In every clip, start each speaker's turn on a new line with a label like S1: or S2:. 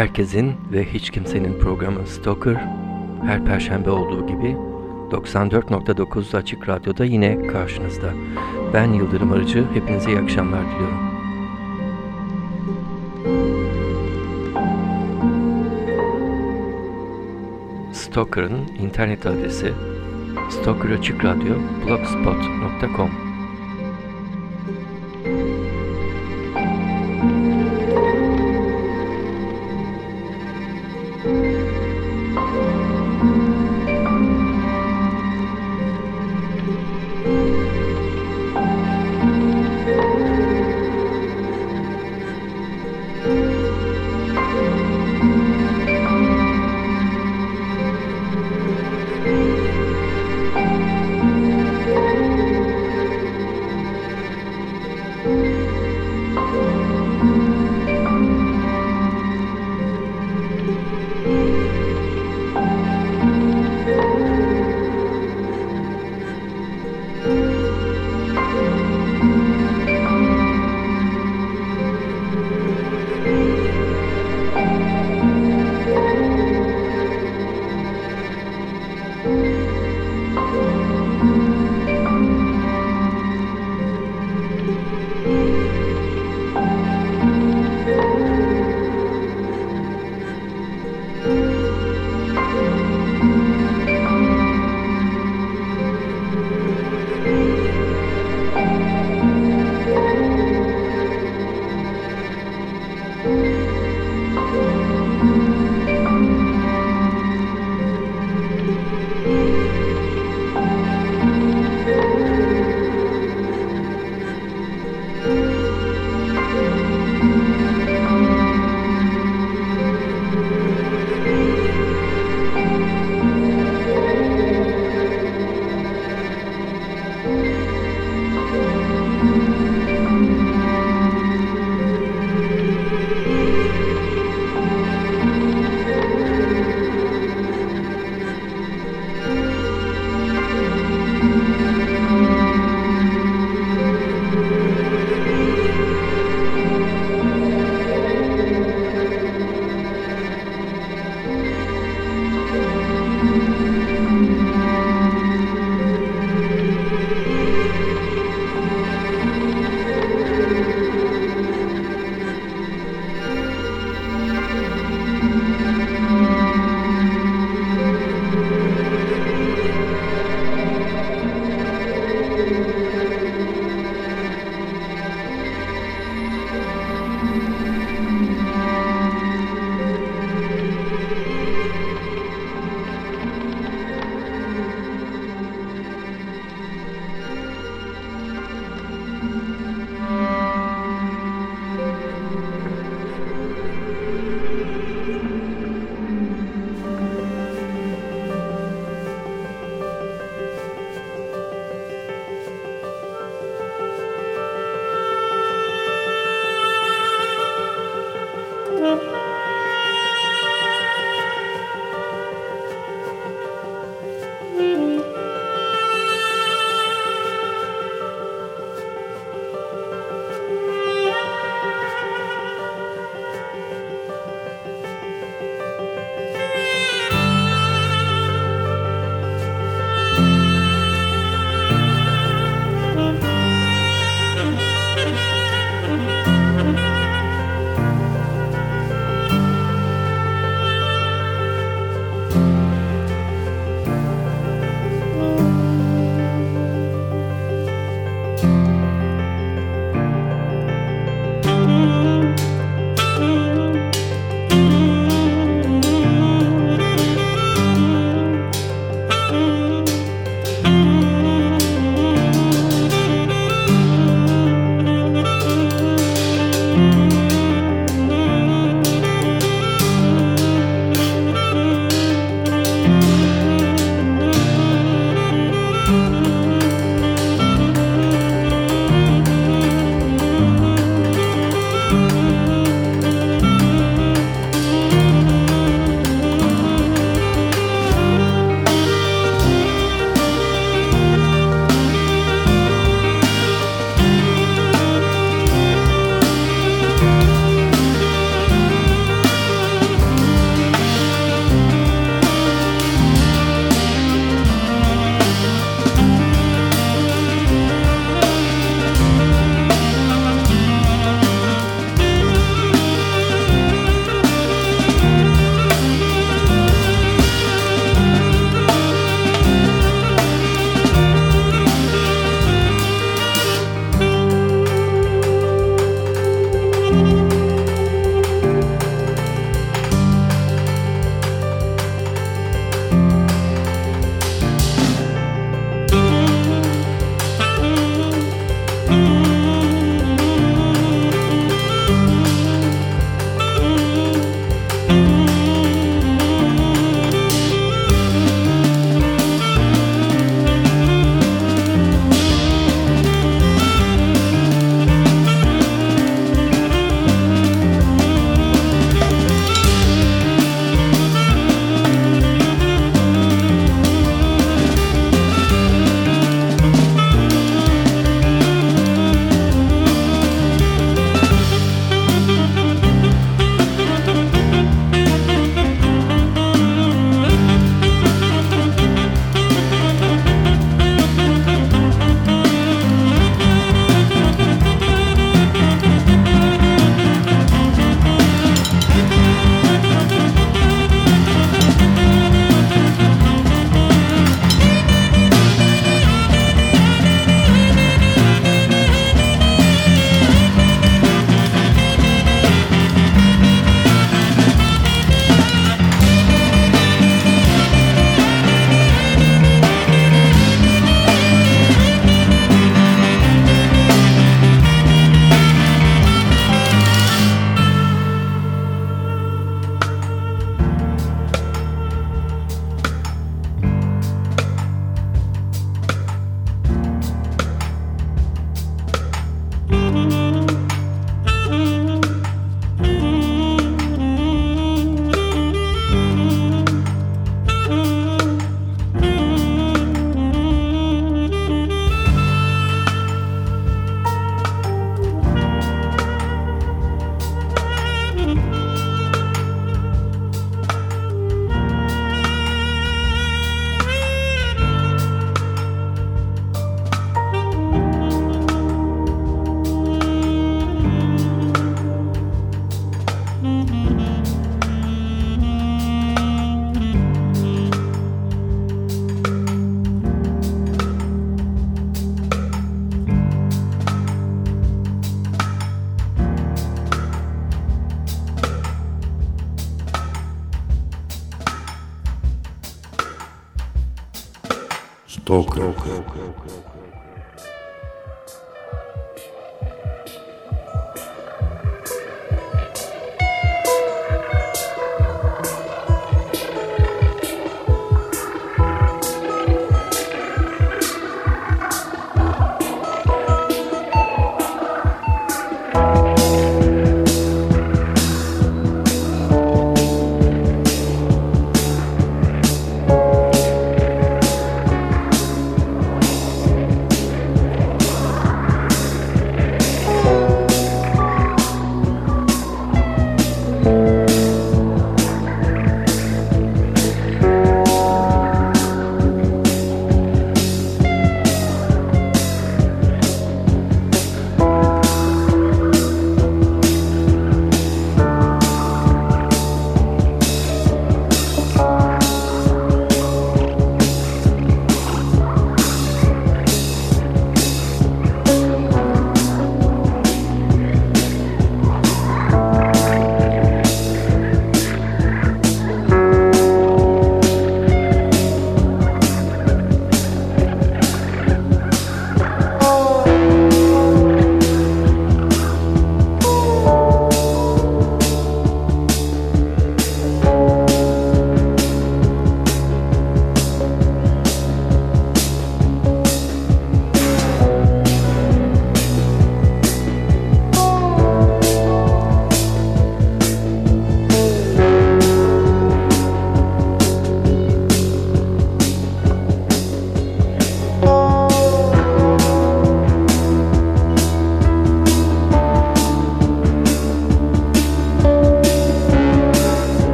S1: Herkesin ve hiç kimsenin programı Stalker her perşembe olduğu gibi 94.9 Açık Radyo'da yine karşınızda. Ben Yıldırım Arıcı, hepinize iyi akşamlar diliyorum. Stalker'ın internet adresi stalkeraçıkradyo.blogspot.com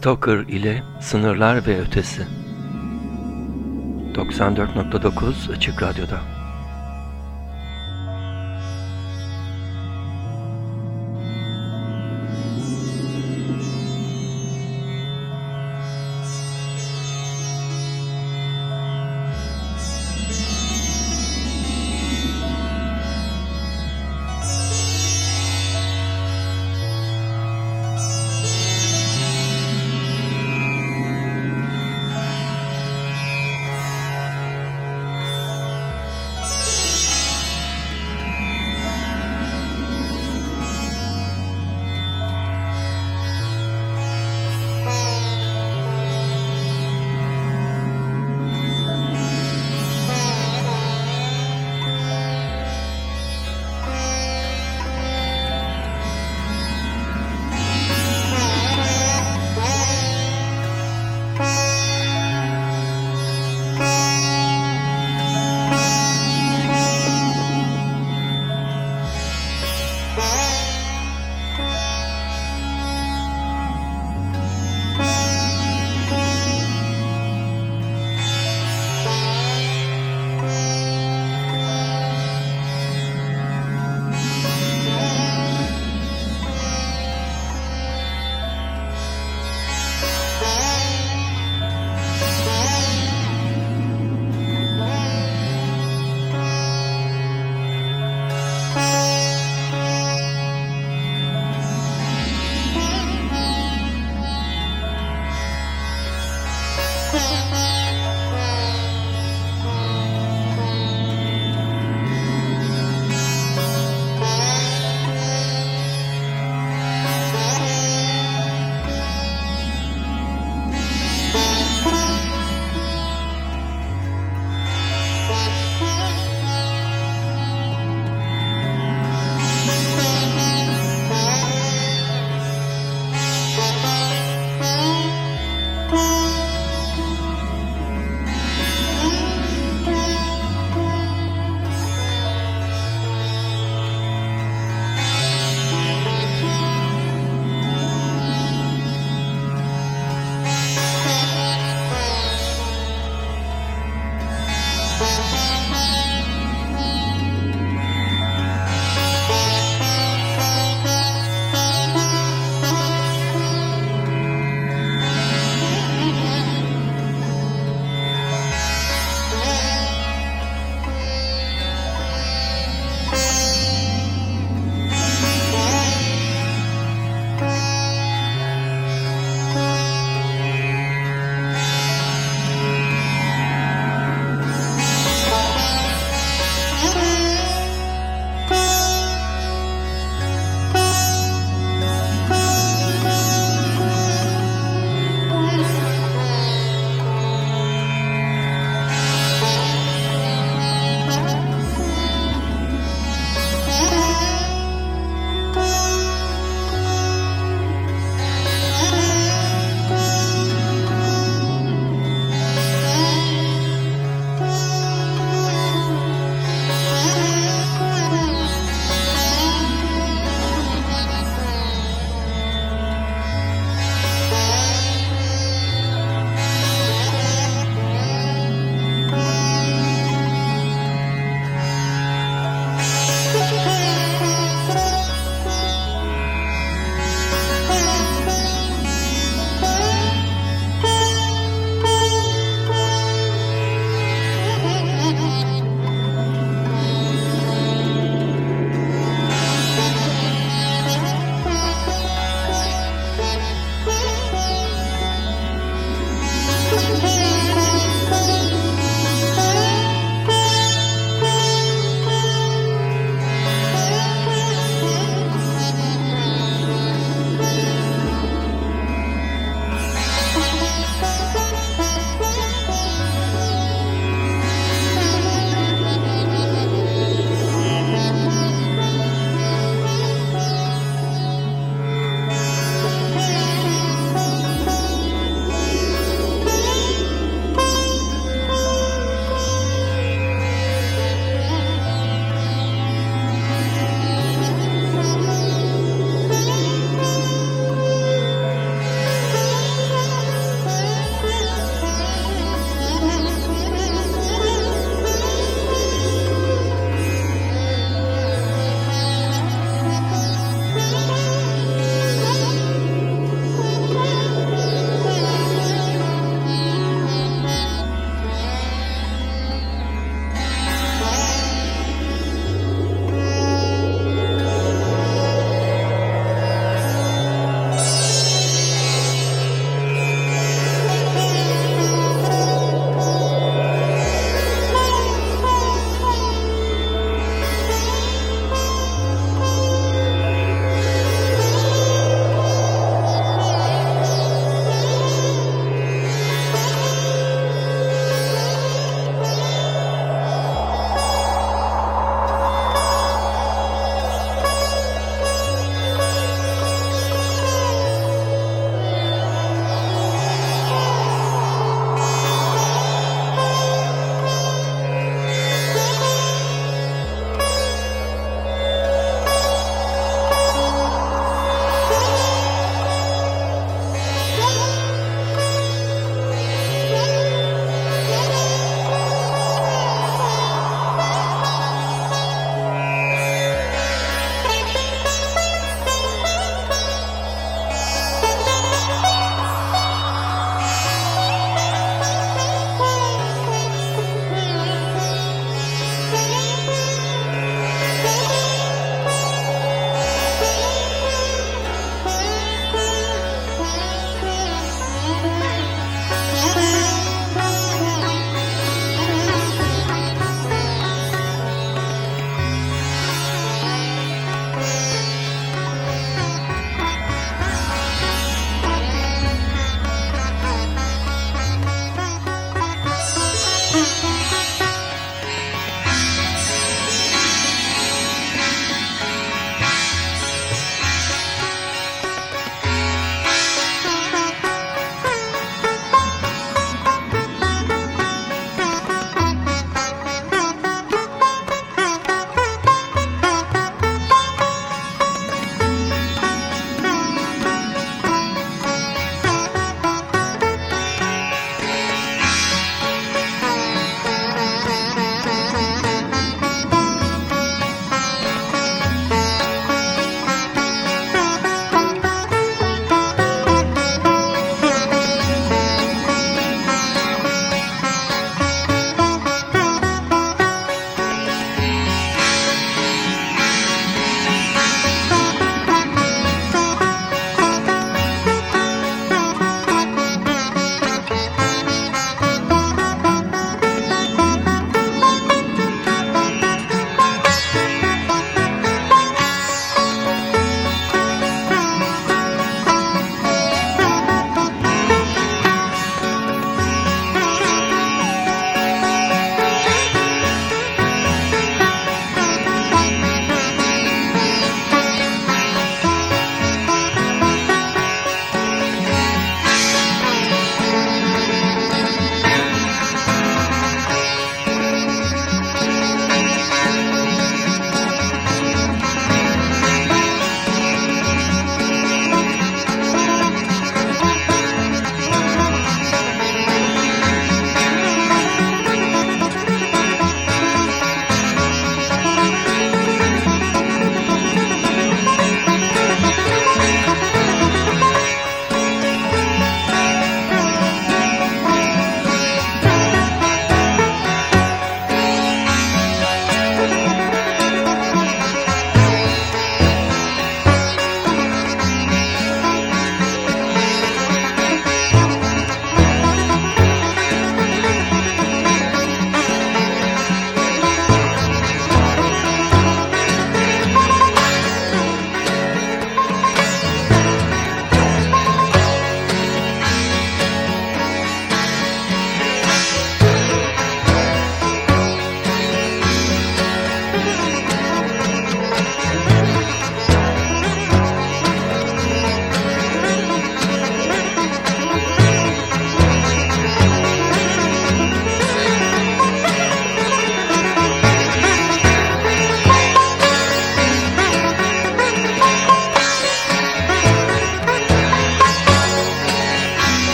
S1: Stoker ile Sınırlar ve Ötesi. 94.9 Açık Radyo'da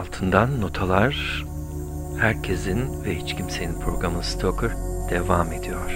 S2: odasından notalar, herkesin ve hiç kimsenin programı Stoker devam ediyor.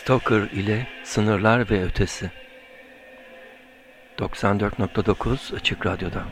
S1: Stoker ile Sınırlar ve Ötesi. 94.9 Açık Radyo'da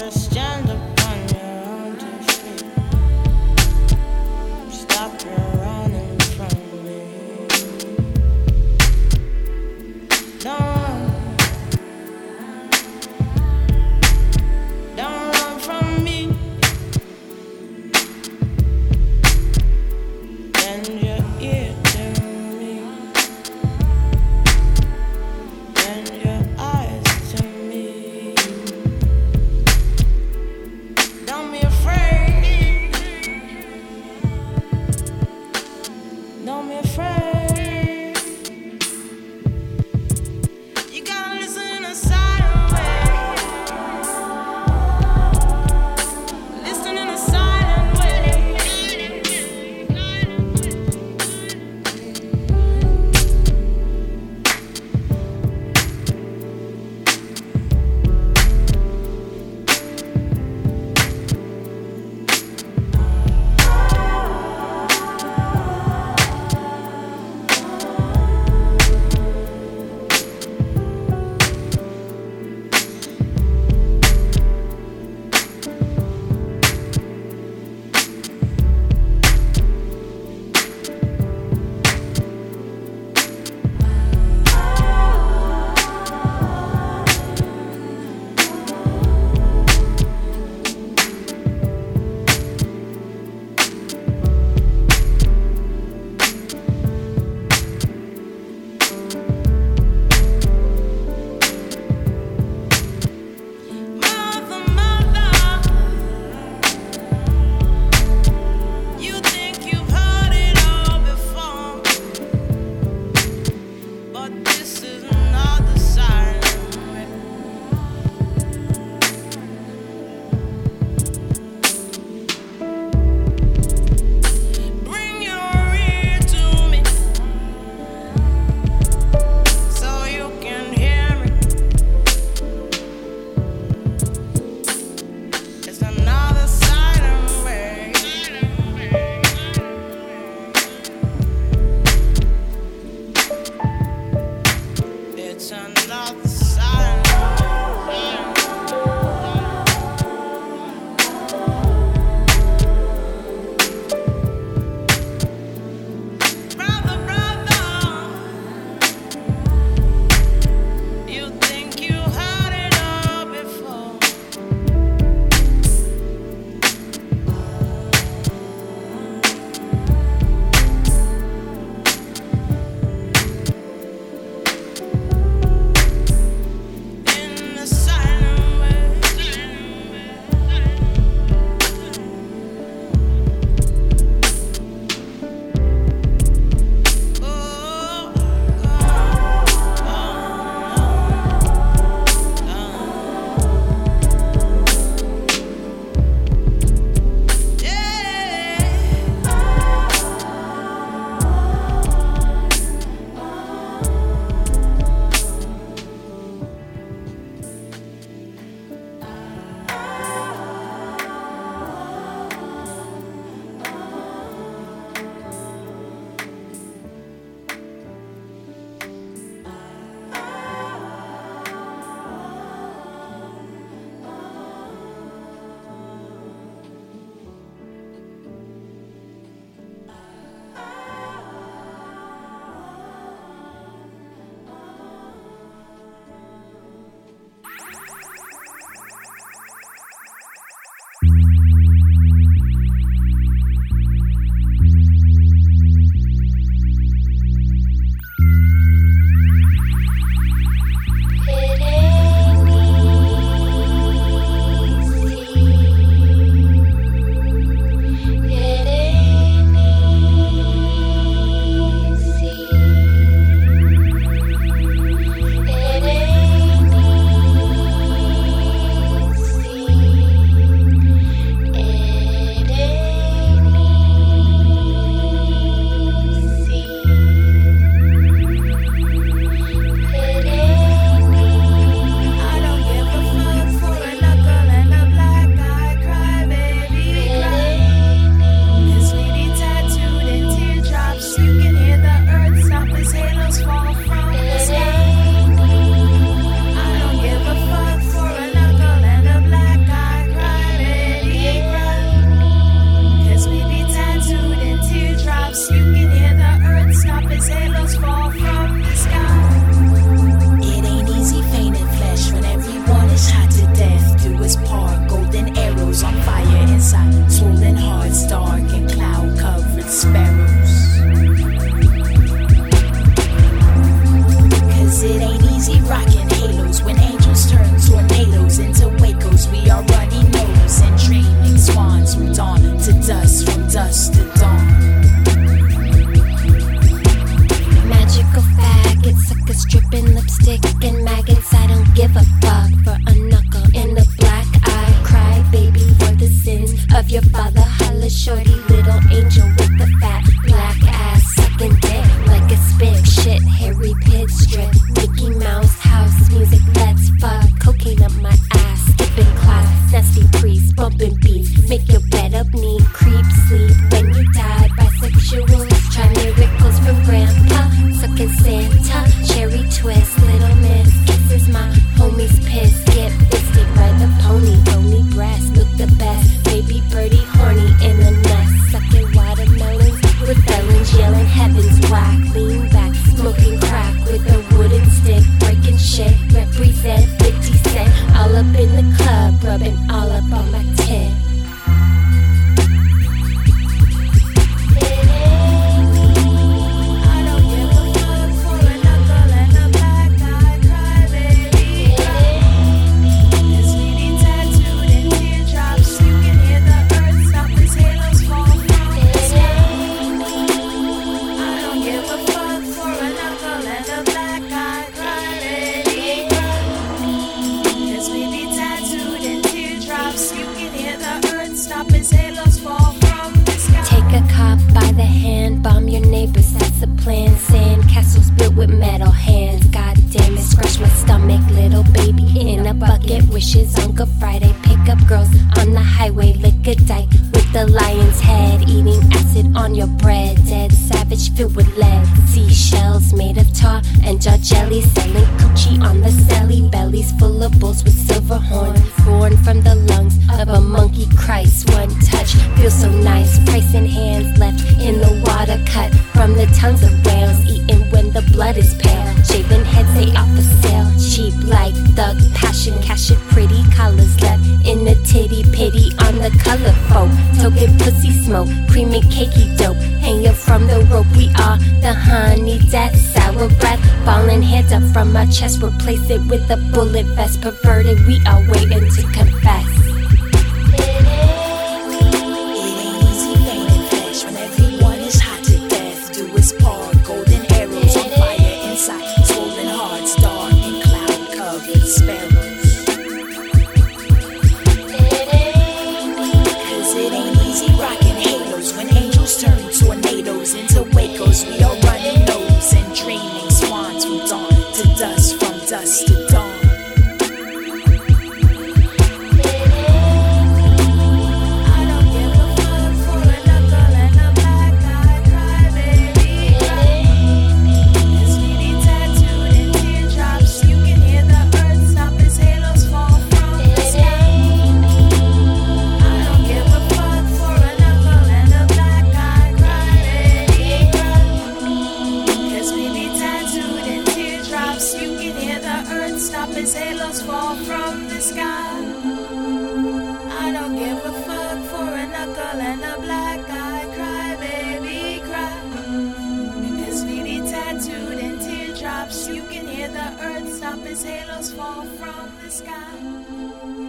S3: Yes. Neighbors, that's the plan. Sand castles built with metal hands. God damn it, scratch my stomach, little baby in a bucket. Wishes on Good Friday, pick up girls on the highway, lick a dike with the lion's head. Eating acid on your bread, dead savage filled with lead. Seashells made of tar and jar jelly, selling coochie on the celly. Bellies full of bulls with silver horns, born from the lungs of a monkey Christ. One touch feels so nice. Price in hands left in the water cut from the tongues of whales. Eaten when the blood is pale. Shaven heads they off for sale. Cheap like thug passion. Cash it pretty. Collars left in the titty pity on the color folk. Token pussy smoke. Creamy cakey dope. Hanging from the rope. We are the honey death. Sour breath. Falling heads up from my chest. Replace it with a bullet vest. Perverted. We are waiting to confess.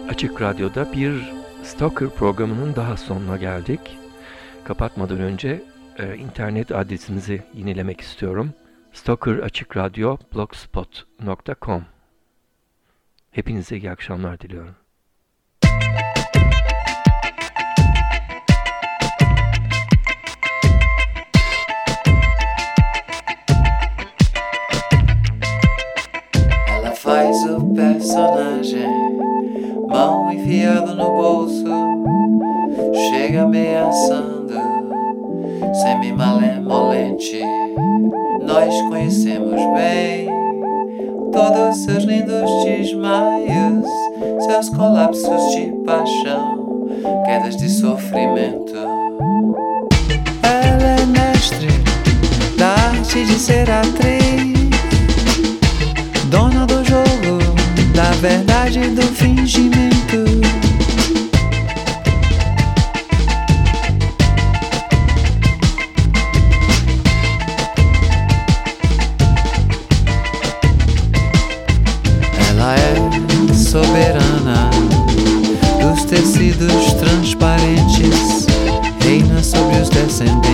S1: Açık Radyo'da bir Stalker programının daha sonuna geldik. Kapatmadan önce e, internet adresimizi yenilemek istiyorum. stalkeraçıkradyo.blogspot.com Hepinize iyi akşamlar diliyorum.
S4: Faz o personagem, mão enfiada no bolso, chega ameaçando, semi-malemolente. Nós conhecemos bem todos seus lindos desmaios, seus colapsos de paixão, quedas de sofrimento. Ela é mestre da arte de ser atriz. Dona do jogo, da verdade do fingimento. Ela é soberana dos tecidos transparentes, reina sobre os descendentes